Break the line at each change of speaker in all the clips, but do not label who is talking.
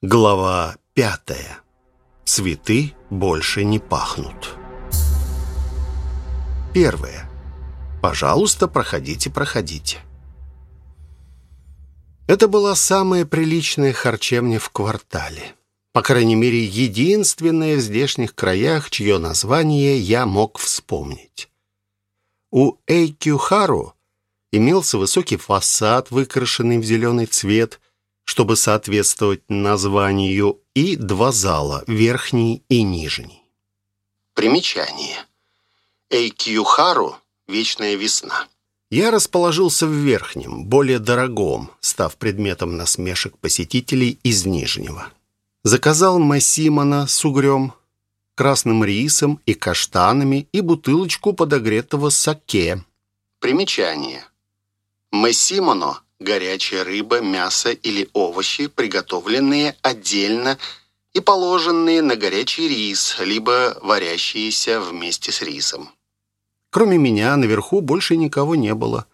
Глава пятая. Цветы больше не пахнут. Первое. Пожалуйста, проходите, проходите. Это была самая приличная харчевня в квартале. По крайней мере, единственная в здешних краях, чье название я мог вспомнить. У Эйкюхару имелся высокий фасад, выкрашенный в зеленый цвет – чтобы соответствовать названию, и два зала, верхний и нижний. Примечание. Эйкьюхару «Вечная весна». Я расположился в верхнем, более дорогом, став предметом насмешек посетителей из нижнего. Заказал массимона с угрем, красным рисом и каштанами и бутылочку подогретого саке. Примечание. Массимоно горячая рыба, мясо или овощи, приготовленные отдельно и положенные на горячий рис, либо варящиеся вместе с рисом. Кроме меня, наверху больше никого не было.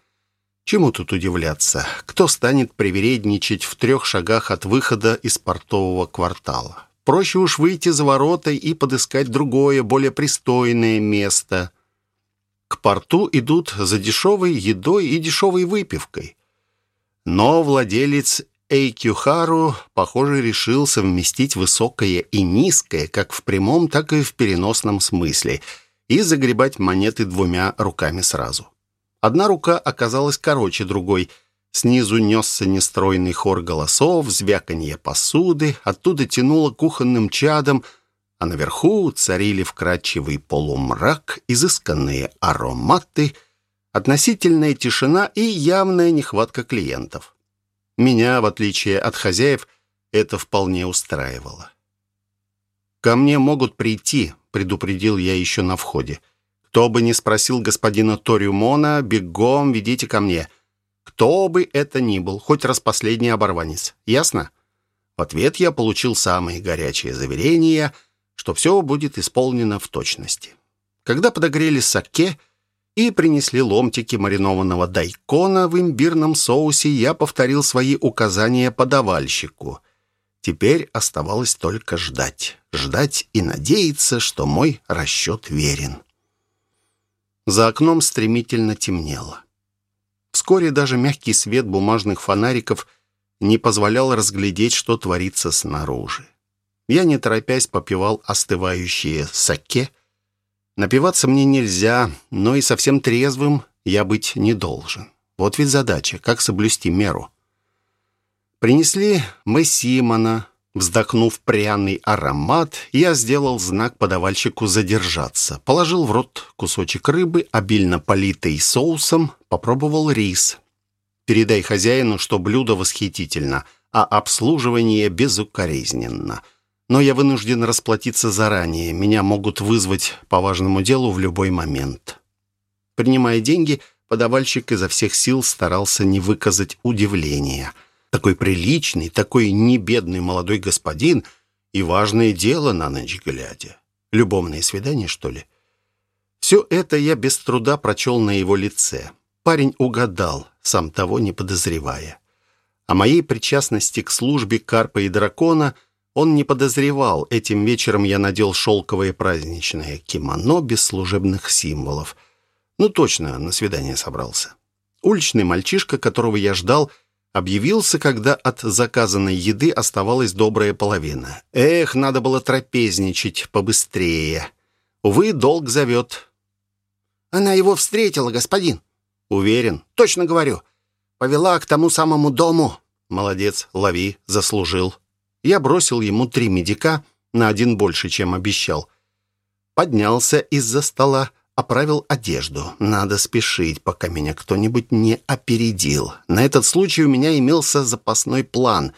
Чему тут удивляться? Кто станет привередничать в трех шагах от выхода из портового квартала? Проще уж выйти за ворота и подыскать другое, более пристойное место. К порту идут за дешевой едой и дешевой выпивкой. Но владелец Эйкюхару, похоже, решил совместить высокое и низкое, как в прямом, так и в переносном смысле, и загребать монеты двумя руками сразу. Одна рука оказалась короче другой. Снизу несся нестройный хор голосов, звяканье посуды, оттуда тянуло кухонным чадом, а наверху царили вкрадчивый полумрак, изысканные ароматы — относительная тишина и явная нехватка клиентов. Меня, в отличие от хозяев, это вполне устраивало. «Ко мне могут прийти», — предупредил я еще на входе. «Кто бы ни спросил господина Ториумона, бегом ведите ко мне. Кто бы это ни был, хоть раз последний оборванец. Ясно?» В ответ я получил самые горячие заверения, что все будет исполнено в точности. Когда подогрели саке, и принесли ломтики маринованного дайкона в имбирном соусе, я повторил свои указания подавальщику. Теперь оставалось только ждать. Ждать и надеяться, что мой расчет верен. За окном стремительно темнело. Вскоре даже мягкий свет бумажных фонариков не позволял разглядеть, что творится снаружи. Я, не торопясь, попивал остывающие саке, Напиваться мне нельзя, но и совсем трезвым я быть не должен. Вот ведь задача, как соблюсти меру. Принесли мы Симона. Вздохнув пряный аромат, я сделал знак подавальщику задержаться. Положил в рот кусочек рыбы, обильно политый соусом, попробовал рис. Передай хозяину, что блюдо восхитительно, а обслуживание безукоризненно — но я вынужден расплатиться заранее. Меня могут вызвать по важному делу в любой момент. Принимая деньги, подавальщик изо всех сил старался не выказать удивления. Такой приличный, такой небедный молодой господин и важное дело на ночь глядя. Любовное свидание, что ли? Все это я без труда прочел на его лице. Парень угадал, сам того не подозревая. О моей причастности к службе Карпа и Дракона – он не подозревал, этим вечером я надел шелковое праздничное кимоно без служебных символов. Ну точно, на свидание собрался. Уличный мальчишка, которого я ждал, объявился, когда от заказанной еды оставалась добрая половина. Эх, надо было трапезничать побыстрее. Увы, долг зовет. «Она его встретила, господин». «Уверен?» «Точно говорю. Повела к тому самому дому». «Молодец, лови, заслужил». Я бросил ему три медика, на один больше, чем обещал. Поднялся из-за стола, оправил одежду. Надо спешить, пока меня кто-нибудь не опередил. На этот случай у меня имелся запасной план,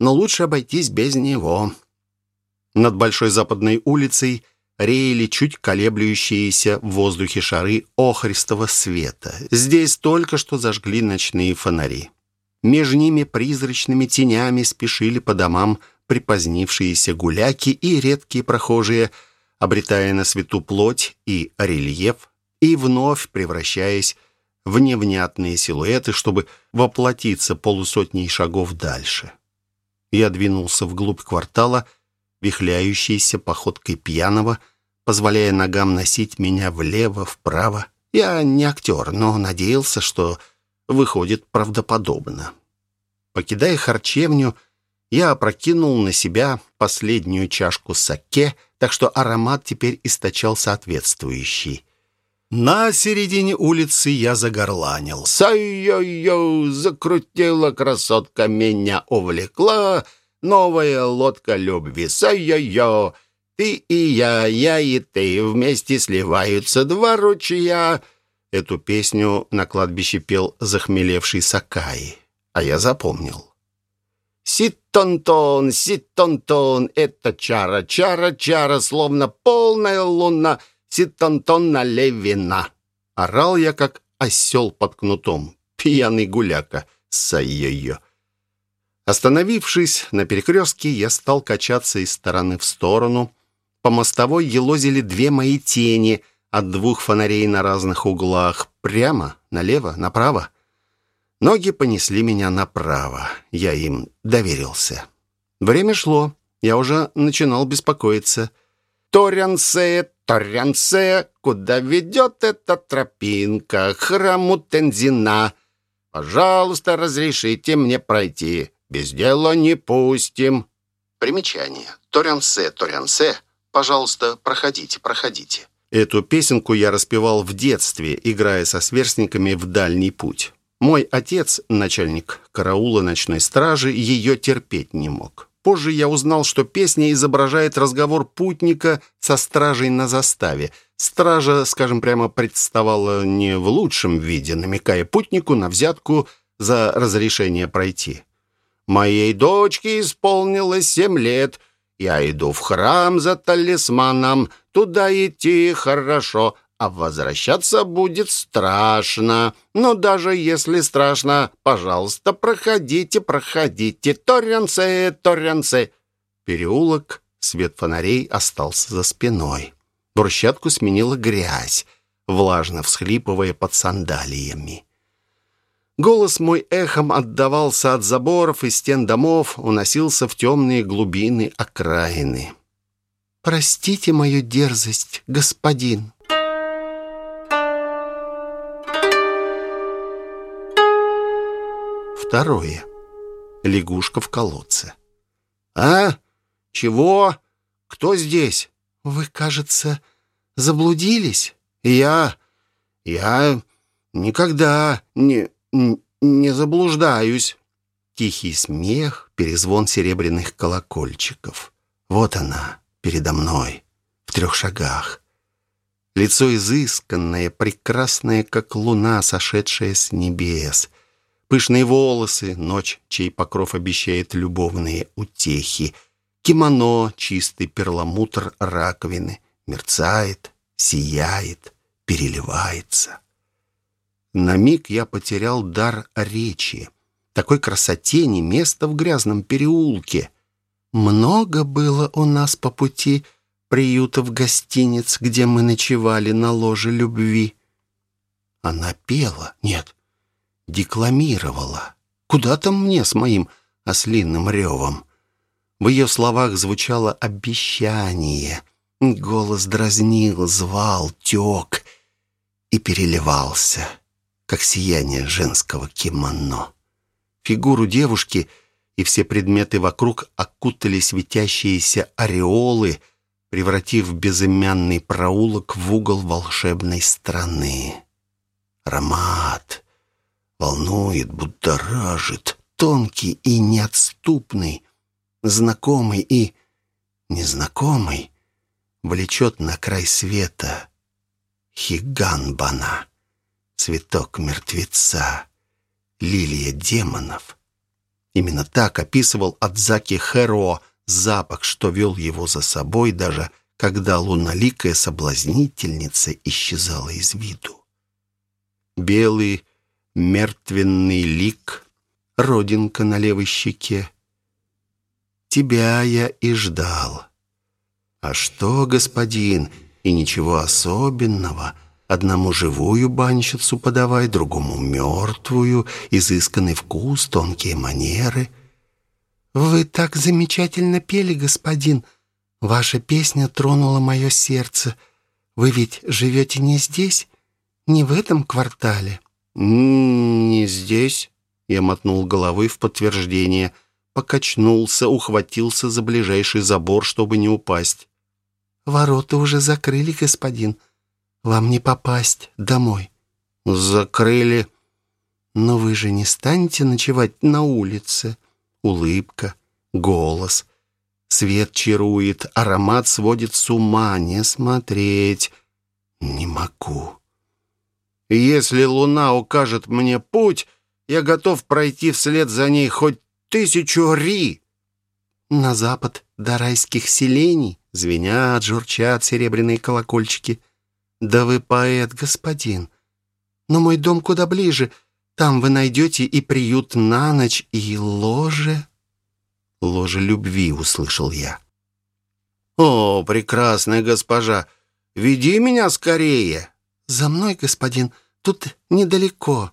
но лучше обойтись без него. Над Большой Западной улицей реяли чуть колеблющиеся в воздухе шары охристого света. Здесь только что зажгли ночные фонари. Между ними призрачными тенями спешили по домам припозднившиеся гуляки и редкие прохожие, обретая на свету плоть и рельеф, и вновь превращаясь в невнятные силуэты, чтобы воплотиться полусотней шагов дальше. Я двинулся вглубь квартала, вихляющейся походкой пьяного, позволяя ногам носить меня влево, вправо. Я не актер, но надеялся, что выходит правдоподобно. Покидая харчевню, я опрокинул на себя последнюю чашку саке, так что аромат теперь источал соответствующий. На середине улицы я загорланил. «Сай-йо-йо, закрутила красотка, меня увлекла, новая лодка любви, сай-йо-йо, ты и я, я и ты, вместе сливаются два ручья». Эту песню на кладбище пел захмелевший Сакай, а я запомнил. «Сит-тон-тон, сит-тон-тон, это чара, чара, чара, словно полная луна, сит-тон-тон налей вина». Орал я, как осел под кнутом, пьяный гуляка, сай-йо-йо. Остановившись на перекрестке, я стал качаться из стороны в сторону. По мостовой елозили две мои тени от двух фонарей на разных углах. Прямо, налево, направо. Ноги понесли меня направо. Я им доверился. Время шло. Я уже начинал беспокоиться. «Торянсе, Торянсе, куда ведет эта тропинка? Храму Тензина. Пожалуйста, разрешите мне пройти. Без дела не пустим». Примечание. «Торянсе, Торянсе, пожалуйста, проходите, проходите». Эту песенку я распевал в детстве, играя со сверстниками в дальний путь. Мой отец, начальник караула ночной стражи, ее терпеть не мог. Позже я узнал, что песня изображает разговор путника со стражей на заставе. Стража, скажем прямо, представала не в лучшем виде, намекая путнику на взятку за разрешение пройти. «Моей дочке исполнилось семь лет. Я иду в храм за талисманом. Туда идти хорошо, а возвращаться будет страшно. Но даже если страшно, пожалуйста, проходите, проходите. Торренсе, Торренсе. Переулок, свет фонарей остался за спиной. Брусчатку сменила грязь, влажно всхлипывая под сандалиями. Голос мой эхом отдавался от заборов и стен домов, уносился в темные глубины окраины. «Простите мою дерзость, господин», Второе. Лягушка в колодце. «А? Чего? Кто здесь?» «Вы, кажется, заблудились?» «Я... я никогда не... не заблуждаюсь». Тихий смех, перезвон серебряных колокольчиков. Вот она, передо мной, в трех шагах. Лицо изысканное, прекрасное, как луна, сошедшая с небес. Пышные волосы, ночь, чей покров обещает любовные утехи. Кимоно, чистый перламутр раковины, мерцает, сияет, переливается. На миг я потерял дар речи. Такой красоте не место в грязном переулке. Много было у нас по пути приютов гостиниц, где мы ночевали на ложе любви. Она пела. Нет, декламировала. Куда там мне с моим ослинным ревом? В ее словах звучало обещание. Голос дразнил, звал, тек и переливался, как сияние женского кимоно. Фигуру девушки и все предметы вокруг окутали светящиеся ореолы, превратив безымянный проулок в угол волшебной страны. Аромат, волнует, будоражит, тонкий и неотступный, знакомый и незнакомый, влечет на край света хиганбана, цветок мертвеца, лилия демонов. Именно так описывал Адзаки Хэро запах, что вел его за собой, даже когда луналикая соблазнительница исчезала из виду. Белый мертвенный лик, родинка на левой щеке. Тебя я и ждал. А что, господин, и ничего особенного. Одному живую банщицу подавай, другому мертвую, изысканный вкус, тонкие манеры. «Вы так замечательно пели, господин. Ваша песня тронула мое сердце. Вы ведь живете не здесь, не в этом квартале?» «Не здесь», — я мотнул головой в подтверждение, покачнулся, ухватился за ближайший забор, чтобы не упасть. «Ворота уже закрыли, господин. Вам не попасть домой». «Закрыли». «Но вы же не станете ночевать на улице?» Улыбка, голос. Свет чарует, аромат сводит с ума. Не смотреть не могу. Если луна укажет мне путь, я готов пройти вслед за ней хоть тысячу ри. На запад до райских селений звенят, журчат серебряные колокольчики. Да вы поэт, господин. Но мой дом куда ближе — там вы найдете и приют на ночь, и ложе...» «Ложе любви», — услышал я. «О, прекрасная госпожа, веди меня скорее!» «За мной, господин, тут недалеко».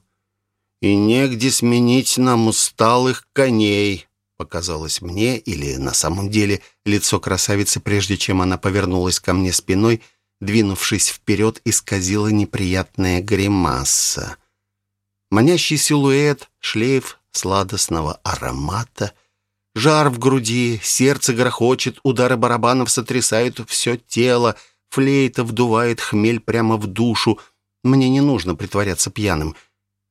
«И негде сменить нам усталых коней», — показалось мне, или на самом деле лицо красавицы, прежде чем она повернулась ко мне спиной, двинувшись вперед, исказила неприятная гримаса манящий силуэт, шлейф сладостного аромата, жар в груди, сердце грохочет, удары барабанов сотрясают все тело, флейта вдувает хмель прямо в душу. Мне не нужно притворяться пьяным.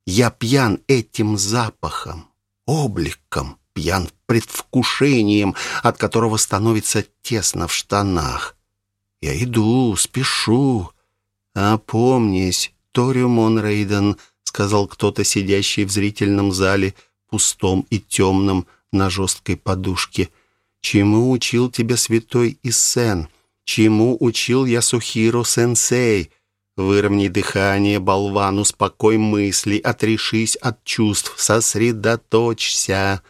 Я пьян этим запахом, обликом, пьян предвкушением, от которого становится тесно в штанах. Я иду, спешу. Опомнись, Торио Монрейден — сказал кто-то, сидящий в зрительном зале, пустом и темном, на жесткой подушке. «Чему учил тебя святой Иссен? Чему учил я Сухиро-сенсей? Выровни дыхание, болван, успокой мысли, отрешись от чувств, сосредоточься».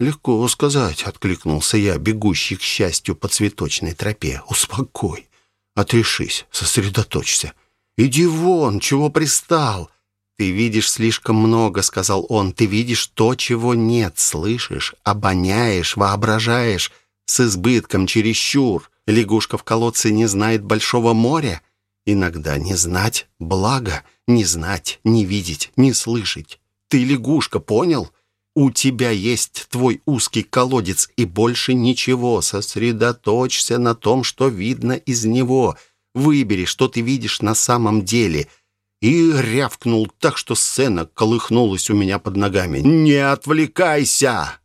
«Легко сказать», — откликнулся я, бегущий к счастью по цветочной тропе. «Успокой, отрешись, сосредоточься. Иди вон, чего пристал?» «Ты видишь слишком много», — сказал он. «Ты видишь то, чего нет, слышишь, обоняешь, воображаешь, с избытком, чересчур. Лягушка в колодце не знает большого моря. Иногда не знать — благо, не знать, не видеть, не слышать. Ты лягушка, понял? У тебя есть твой узкий колодец и больше ничего. Сосредоточься на том, что видно из него. Выбери, что ты видишь на самом деле — и рявкнул так, что сцена колыхнулась у меня под ногами. «Не отвлекайся!»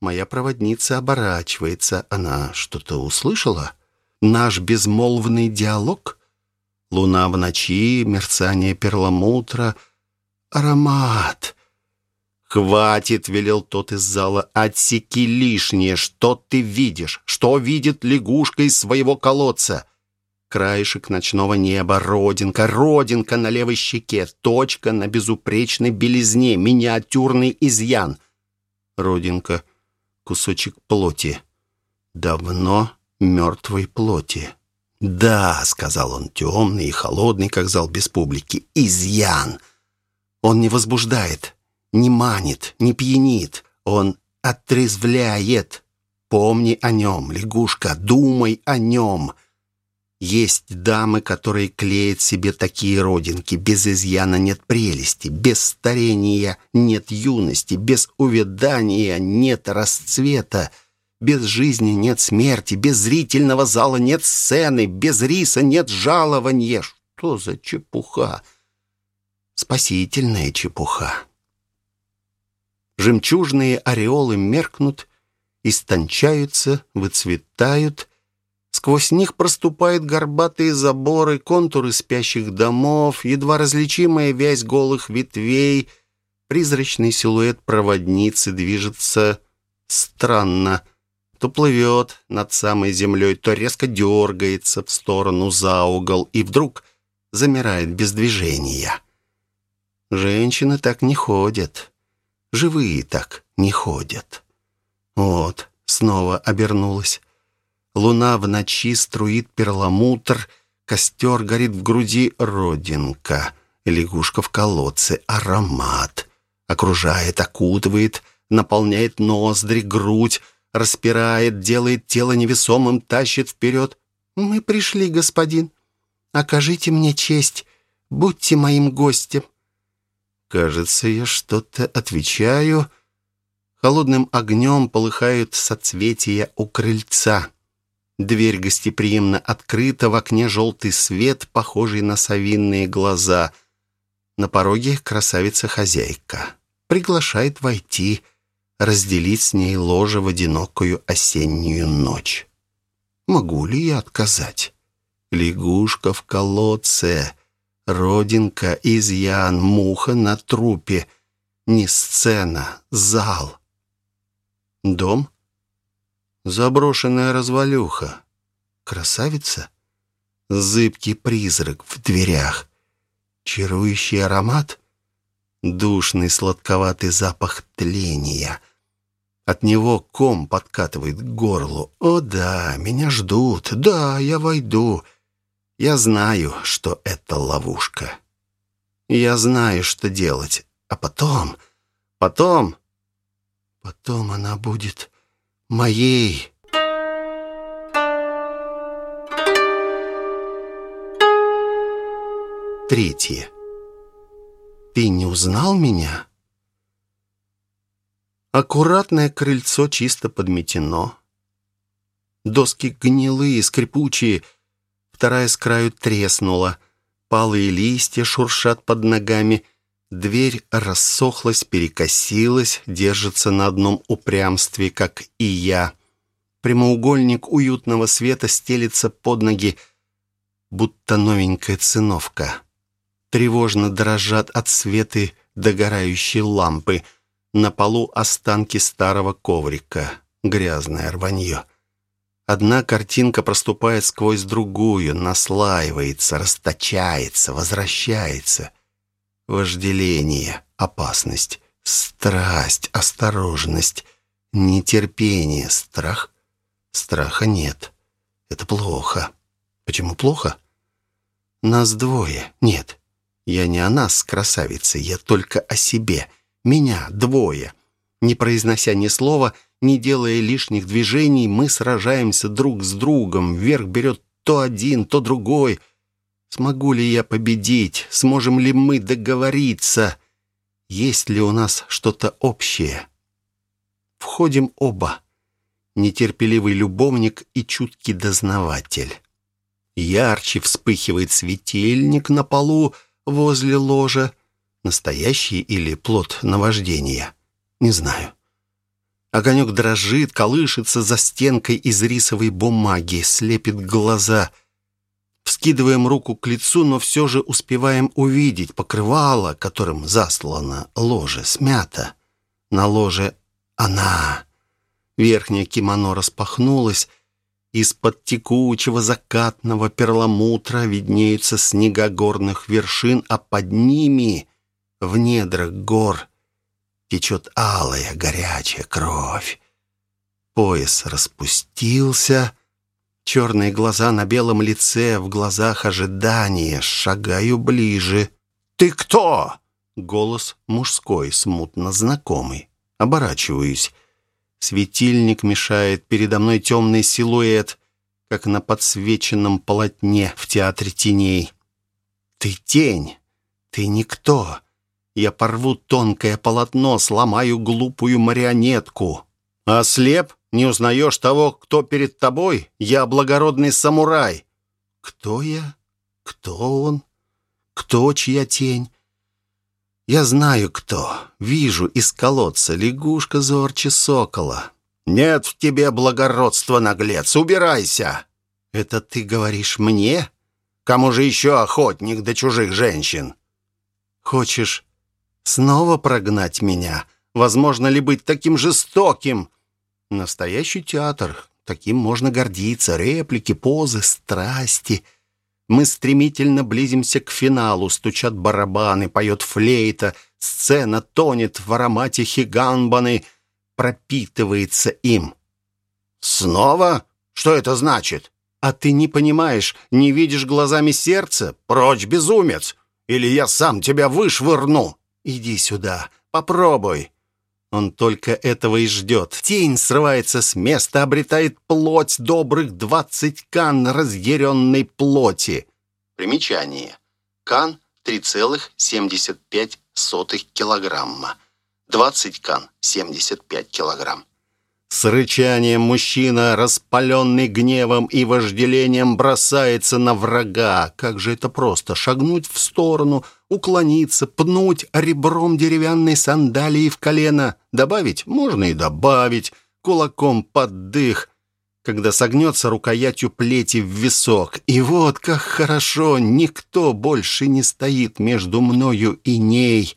Моя проводница оборачивается. Она что-то услышала? Наш безмолвный диалог? Луна в ночи, мерцание перламутра. Аромат. «Хватит!» — велел тот из зала. «Отсеки лишнее! Что ты видишь? Что видит лягушка из своего колодца?» Краешек ночного неба, родинка, родинка на левой щеке, точка на безупречной белизне, миниатюрный изъян. Родинка, кусочек плоти. Давно мертвой плоти. «Да», — сказал он, темный и холодный, как зал без публики, — «изъян». Он не возбуждает, не манит, не пьянит. Он отрезвляет. Помни о нем, лягушка, думай о нем. Есть дамы, которые клеят себе такие родинки. Без изъяна нет прелести, без старения нет юности, без увядания нет расцвета, без жизни нет смерти, без зрительного зала нет сцены, без риса нет жалования. Что за чепуха? Спасительная чепуха. Жемчужные ореолы меркнут, истончаются, выцветают — Сквозь них проступают горбатые заборы, контуры спящих домов, едва различимая вязь голых ветвей. Призрачный силуэт проводницы движется странно. То плывет над самой землей, то резко дергается в сторону за угол и вдруг замирает без движения. Женщины так не ходят. Живые так не ходят. Вот, снова обернулась. Луна в ночи струит перламутр, костер горит в груди родинка, лягушка в колодце, аромат. Окружает, окутывает, наполняет ноздри, грудь, распирает, делает тело невесомым, тащит вперед. «Мы пришли, господин. Окажите мне честь. Будьте моим гостем». Кажется, я что-то отвечаю. Холодным огнем полыхают соцветия у крыльца. Дверь гостеприимно открыта, в окне желтый свет, похожий на совинные глаза. На пороге красавица-хозяйка. Приглашает войти, разделить с ней ложе в одинокую осеннюю ночь. Могу ли я отказать? Лягушка в колодце, родинка, изъян, муха на трупе. Не сцена, зал. Дом? Заброшенная развалюха. Красавица? Зыбкий призрак в дверях. Чарующий аромат? Душный сладковатый запах тления. От него ком подкатывает к горлу. «О да, меня ждут. Да, я войду. Я знаю, что это ловушка. Я знаю, что делать. А потом... Потом... Потом она будет моей. Третье. Ты не узнал меня? Аккуратное крыльцо чисто подметено. Доски гнилые, скрипучие. Вторая с краю треснула. Палые листья шуршат под ногами. Дверь рассохлась, перекосилась, держится на одном упрямстве, как и я. Прямоугольник уютного света стелится под ноги, будто новенькая циновка. Тревожно дрожат от светы догорающей лампы. На полу останки старого коврика, грязное рванье. Одна картинка проступает сквозь другую, наслаивается, расточается, возвращается вожделение, опасность, страсть, осторожность, нетерпение, страх. Страха нет. Это плохо. Почему плохо? Нас двое. Нет, я не о нас, красавице, я только о себе. Меня двое. Не произнося ни слова, не делая лишних движений, мы сражаемся друг с другом. Вверх берет то один, то другой — Смогу ли я победить? Сможем ли мы договориться? Есть ли у нас что-то общее? Входим оба. Нетерпеливый любовник и чуткий дознаватель. Ярче вспыхивает светильник на полу возле ложа. Настоящий или плод наваждения? Не знаю. Огонек дрожит, колышется за стенкой из рисовой бумаги, слепит глаза — Вскидываем руку к лицу, но все же успеваем увидеть покрывало, которым заслано ложе, смято. На ложе она. Верхнее кимоно распахнулось. Из-под текучего закатного перламутра виднеются снега горных вершин, а под ними, в недрах гор, течет алая горячая кровь. Пояс распустился — Черные глаза на белом лице, в глазах ожидания. Шагаю ближе. «Ты кто?» Голос мужской, смутно знакомый. Оборачиваюсь. Светильник мешает. Передо мной темный силуэт, как на подсвеченном полотне в театре теней. «Ты тень. Ты никто. Я порву тонкое полотно, сломаю глупую марионетку. Ослеп? Не узнаешь того, кто перед тобой? Я благородный самурай». «Кто я? Кто он? Кто чья тень?» «Я знаю, кто. Вижу из колодца лягушка зорче сокола». «Нет в тебе благородства, наглец! Убирайся!» «Это ты говоришь мне? Кому же еще охотник до чужих женщин?» «Хочешь снова прогнать меня? Возможно ли быть таким жестоким?» Настоящий театр. Таким можно гордиться. Реплики, позы, страсти. Мы стремительно близимся к финалу. Стучат барабаны, поет флейта. Сцена тонет в аромате хиганбаны. Пропитывается им. «Снова? Что это значит?» «А ты не понимаешь, не видишь глазами сердца? Прочь, безумец! Или я сам тебя вышвырну!» «Иди сюда, попробуй!» Он только этого и ждет. Тень срывается с места, обретает плоть добрых двадцать кан разъяренной плоти. Примечание. Кан 3,75 килограмма. 20 кан 75 килограмм. С рычанием мужчина, распаленный гневом и вожделением, бросается на врага. Как же это просто! Шагнуть в сторону, уклониться, пнуть ребром деревянной сандалии в колено. Добавить? Можно и добавить. Кулаком под дых, когда согнется рукоятью плети в висок. И вот как хорошо! Никто больше не стоит между мною и ней.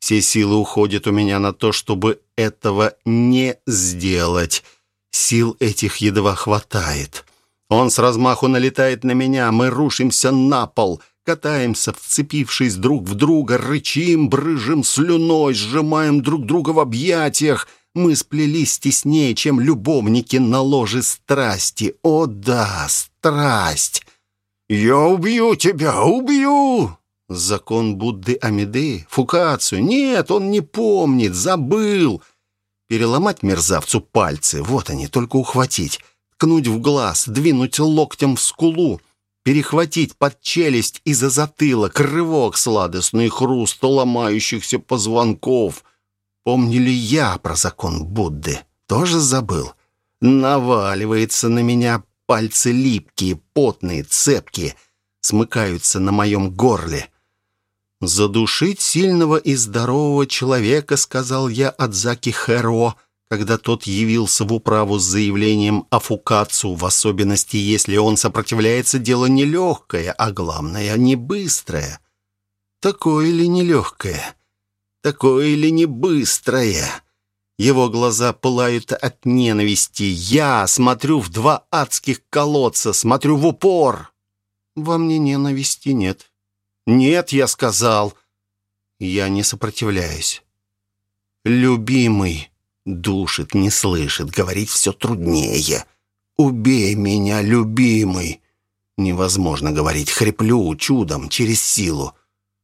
Все силы уходят у меня на то, чтобы этого не сделать. Сил этих едва хватает. Он с размаху налетает на меня, мы рушимся на пол, катаемся, вцепившись друг в друга, рычим, брыжем слюной, сжимаем друг друга в объятиях. Мы сплелись теснее, чем любовники на ложе страсти. О да, страсть! «Я убью тебя, убью!» Закон Будды Амиды? Фукацию? Нет, он не помнит, забыл. Переломать мерзавцу пальцы, вот они, только ухватить. Ткнуть в глаз, двинуть локтем в скулу. Перехватить под челюсть и за затылок, рывок сладостный хруст ломающихся позвонков. Помнили я про закон Будды? Тоже забыл? Наваливается на меня пальцы липкие, потные, цепкие, смыкаются на моем горле. «Задушить сильного и здорового человека», — сказал я Адзаки Хэро, когда тот явился в управу с заявлением о фукацию, в особенности, если он сопротивляется, дело нелегкое, а главное, не быстрое. Такое ли нелегкое? Такое ли не быстрое? Его глаза пылают от ненависти. Я смотрю в два адских колодца, смотрю в упор. Во мне ненависти нет. «Нет, я сказал». Я не сопротивляюсь. «Любимый» душит, не слышит, говорить все труднее. «Убей меня, любимый». Невозможно говорить, хриплю чудом, через силу.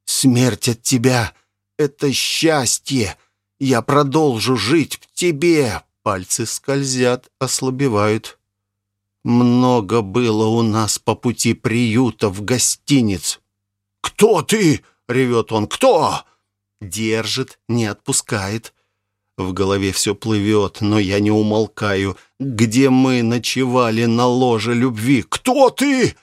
«Смерть от тебя — это счастье. Я продолжу жить в тебе». Пальцы скользят, ослабевают. Много было у нас по пути приюта в гостиниц. «Кто ты?» — ревет он. «Кто?» Держит, не отпускает. В голове все плывет, но я не умолкаю. Где мы ночевали на ложе любви? Кто ты?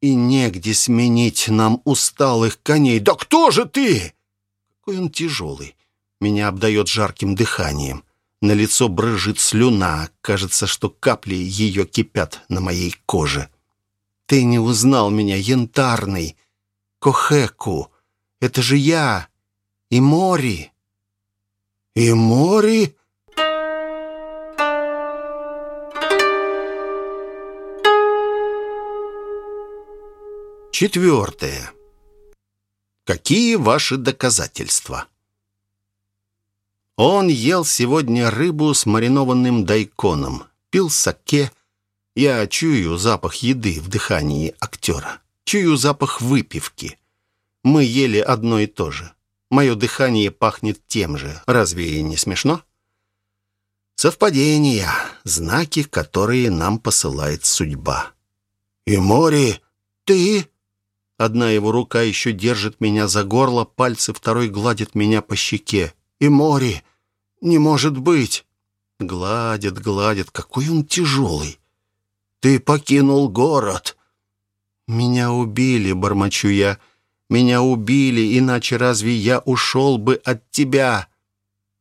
И негде сменить нам усталых коней. Да кто же ты? Какой он тяжелый. Меня обдает жарким дыханием. На лицо брыжет слюна. Кажется, что капли ее кипят на моей коже. Ты не узнал меня, янтарный. Кохеку. Это же я. И Мори. И Мори? Четвертое. Какие ваши доказательства? Он ел сегодня рыбу с маринованным дайконом, пил саке. Я чую запах еды в дыхании актера. Чую запах выпивки. Мы ели одно и то же. Мое дыхание пахнет тем же. Разве не смешно? Совпадения, знаки, которые нам посылает судьба. «И море, ты?» Одна его рука еще держит меня за горло, пальцы второй гладят меня по щеке. «И море, не может быть!» Гладит, гладит, какой он тяжелый. «Ты покинул город!» «Меня убили», — бормочу я. «Меня убили, иначе разве я ушел бы от тебя?»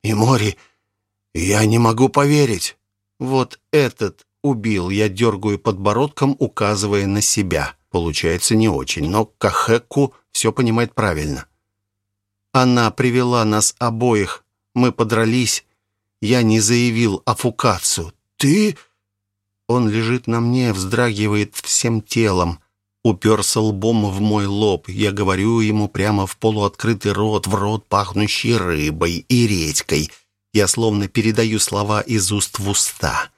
«И Мори, я не могу поверить». «Вот этот убил», — я дергаю подбородком, указывая на себя. Получается не очень, но Кахеку все понимает правильно. Она привела нас обоих. Мы подрались. Я не заявил о Фукацию. «Ты...» Он лежит на мне, вздрагивает всем телом уперся лбом в мой лоб. Я говорю ему прямо в полуоткрытый рот, в рот, пахнущий рыбой и редькой. Я словно передаю слова из уст в уста.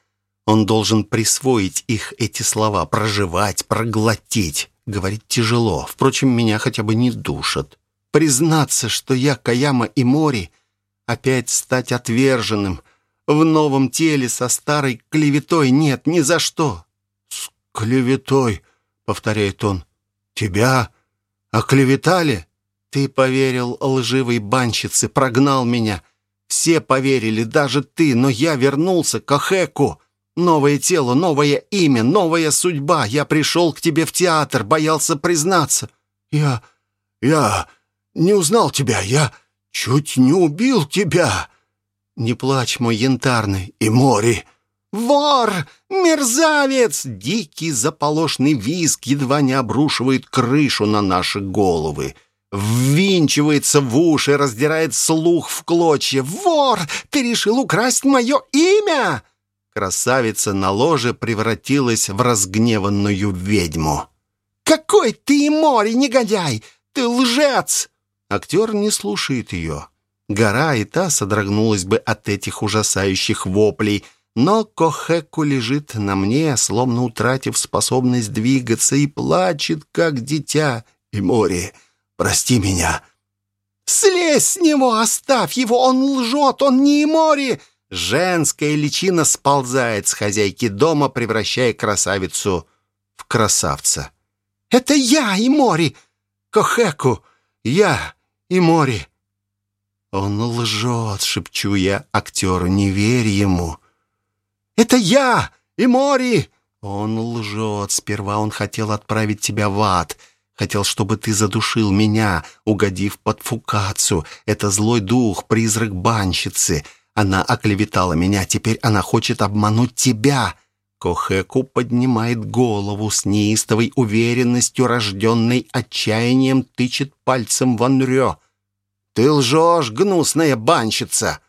Он должен присвоить их, эти слова, проживать, проглотить. Говорить тяжело. Впрочем, меня хотя бы не душат. Признаться, что я Каяма и Мори, опять стать отверженным. В новом теле со старой клеветой нет ни за что».
«С клеветой», — повторяет он. «Тебя оклеветали?»
«Ты поверил лживой банщице, прогнал меня. Все поверили, даже ты, но я вернулся к Ахеку. Новое тело, новое имя, новая судьба. Я пришел к тебе в театр, боялся признаться».
«Я... я не узнал тебя, я чуть не убил тебя».
«Не плачь, мой янтарный,
и Мори».
«Вор! Мерзавец!» Дикий заполошный визг едва не обрушивает крышу на наши головы ввинчивается в уши, раздирает слух в клочья. «Вор! Ты решил украсть мое имя!» Красавица на ложе превратилась в разгневанную ведьму. «Какой ты и море, негодяй! Ты лжец!» Актер не слушает ее. Гора и та содрогнулась бы от этих ужасающих воплей, но Кохеку лежит на мне, словно утратив способность двигаться, и плачет, как дитя.
И море Прости меня».
«Слезь с него, оставь его, он лжет, он не Мори!» Женская личина сползает с хозяйки дома, превращая красавицу в красавца. «Это я и Мори! Кохеку! Я и Мори!» «Он лжет», — шепчу я актеру, — «не верь ему». «Это я и Мори!» «Он лжет. Сперва он хотел отправить тебя в ад». Хотел, чтобы ты задушил меня, угодив под фукацию. Это злой дух, призрак банщицы. Она оклеветала меня, теперь она хочет обмануть тебя». Кохеку поднимает голову с неистовой уверенностью, рожденной отчаянием, тычет пальцем в Анрё. «Ты лжешь, гнусная банщица!»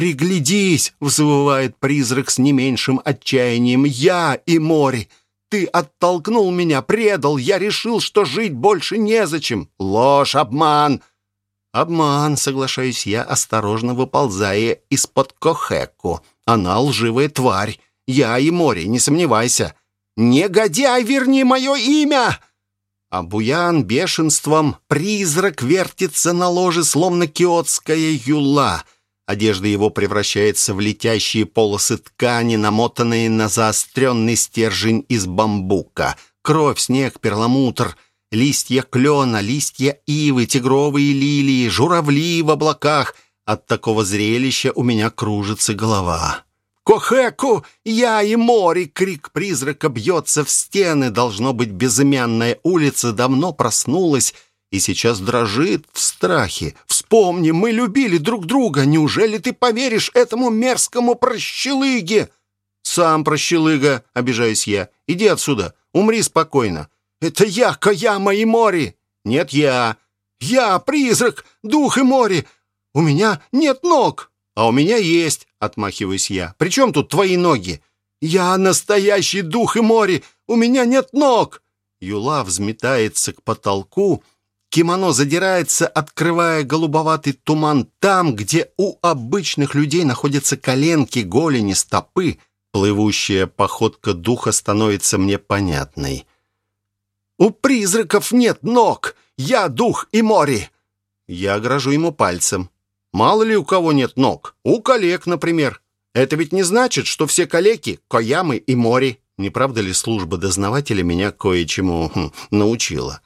«Приглядись!» — взвывает призрак с не меньшим отчаянием. «Я и море! Ты оттолкнул меня, предал. Я решил, что жить больше незачем. Ложь, обман. Обман, соглашаюсь я, осторожно выползая из-под Кохеку. Она лживая тварь. Я и море, не сомневайся. Негодяй, верни мое имя! А Буян бешенством призрак вертится на ложе, словно киотская юла — Одежда его превращается в летящие полосы ткани, намотанные на заостренный стержень из бамбука. Кровь, снег, перламутр, листья клена, листья ивы, тигровые лилии, журавли в облаках. От такого зрелища у меня кружится голова. «Кохеку! Я и море!» — крик призрака бьется в стены. Должно быть, безымянная улица давно проснулась и сейчас дрожит в страхе. Вспомни, мы любили друг друга. Неужели ты поверишь этому мерзкому прощелыге?» «Сам прощелыга», — обижаюсь я. «Иди отсюда, умри спокойно». «Это я, Каяма и Мори!» «Нет, я». «Я, призрак, дух и море! У меня нет ног!» «А у меня есть», — отмахиваюсь я. «При чем тут твои ноги?» «Я настоящий дух и море! У меня нет ног!» Юла взметается к потолку, Кимоно задирается, открывая голубоватый туман там, где у обычных людей находятся коленки, голени, стопы. Плывущая походка духа становится мне понятной. «У призраков нет ног! Я дух и море!» Я грожу ему пальцем. «Мало ли у кого нет ног? У коллег, например. Это ведь не значит, что все коллеги — Коямы и Мори. Не правда ли служба дознавателя меня кое-чему хм, научила?»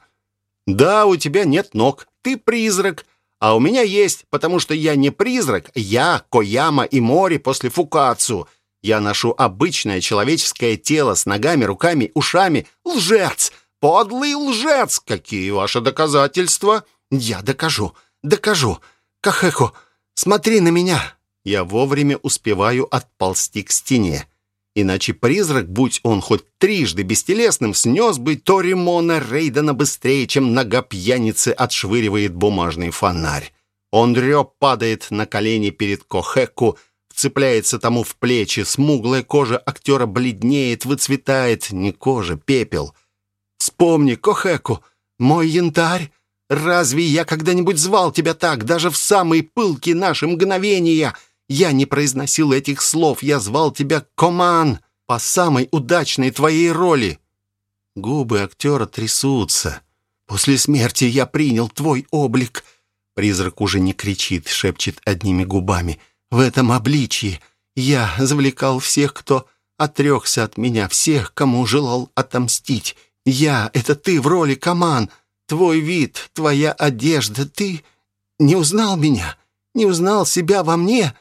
«Да, у тебя нет ног, ты призрак, а у меня есть, потому что я не призрак, я Кояма и море после Фукацу. Я ношу обычное человеческое тело с ногами, руками, ушами. Лжец! Подлый лжец! Какие ваши доказательства?» «Я докажу, докажу. Кахеко, смотри на меня!» Я вовремя успеваю отползти к стене. Иначе призрак, будь он хоть трижды бестелесным, снес бы Торимона Рейдена быстрее, чем нога пьяницы отшвыривает бумажный фонарь. Он дрёб падает на колени перед Кохеку, вцепляется тому в плечи, смуглая кожа актера бледнеет, выцветает, не кожа, пепел. «Вспомни, Кохеку, мой янтарь, разве я когда-нибудь звал тебя так, даже в самые пылкие наши мгновения?» Я не произносил этих слов, я звал тебя Коман по самой удачной твоей роли. Губы актера трясутся. После смерти я принял твой облик. Призрак уже не кричит, шепчет одними губами. «В этом обличии я завлекал всех, кто отрекся от меня, всех, кому желал отомстить. Я — это ты в роли коман, твой вид, твоя одежда. Ты не узнал меня, не узнал себя во мне?»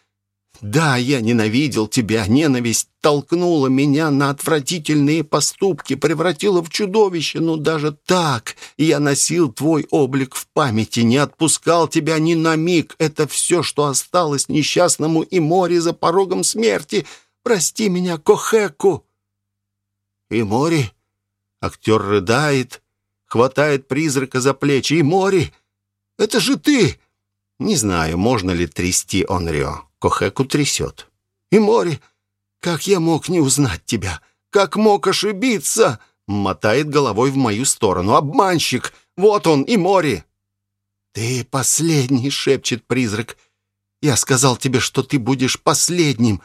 Да, я ненавидел тебя, ненависть толкнула меня на отвратительные поступки, превратила в чудовище, но даже так я носил твой облик в памяти, не отпускал тебя ни на миг. Это все, что осталось несчастному и море за порогом смерти. Прости меня, Кохеку!» «И море?» Актер рыдает, хватает призрака за плечи. «И море? Это же ты!» Не знаю, можно ли трясти Онрё. Кохеку трясет. «И море! Как я мог не узнать тебя? Как мог ошибиться?» Мотает головой в мою сторону. «Обманщик! Вот он, и море!» «Ты последний!» — шепчет призрак. «Я сказал тебе, что ты будешь последним.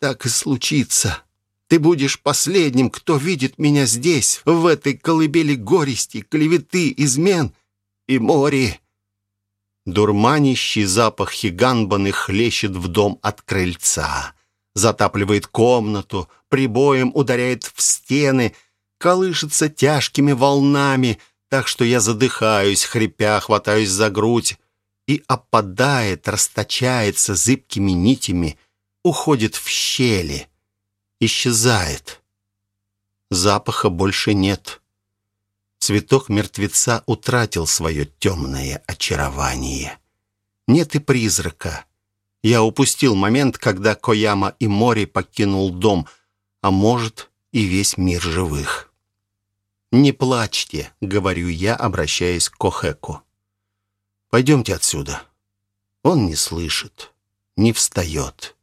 Так и случится. Ты будешь последним, кто видит меня здесь, в этой колыбели горести, клеветы, измен и море. Дурманящий запах хиганбаны хлещет в дом от крыльца. Затапливает комнату, прибоем ударяет в стены, колышется тяжкими волнами, так что я задыхаюсь, хрипя, хватаюсь за грудь, и опадает, расточается зыбкими нитями, уходит в щели, исчезает. Запаха больше нет. Цветок мертвеца утратил свое темное очарование. Нет и призрака. Я упустил момент, когда Кояма и Мори покинул дом, а может и весь мир живых. «Не плачьте», — говорю я, обращаясь к Кохеку. «Пойдемте отсюда». Он не слышит, не встает.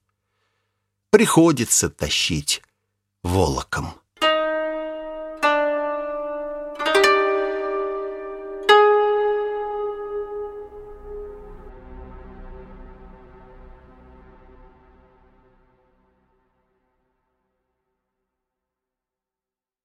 Приходится тащить волоком.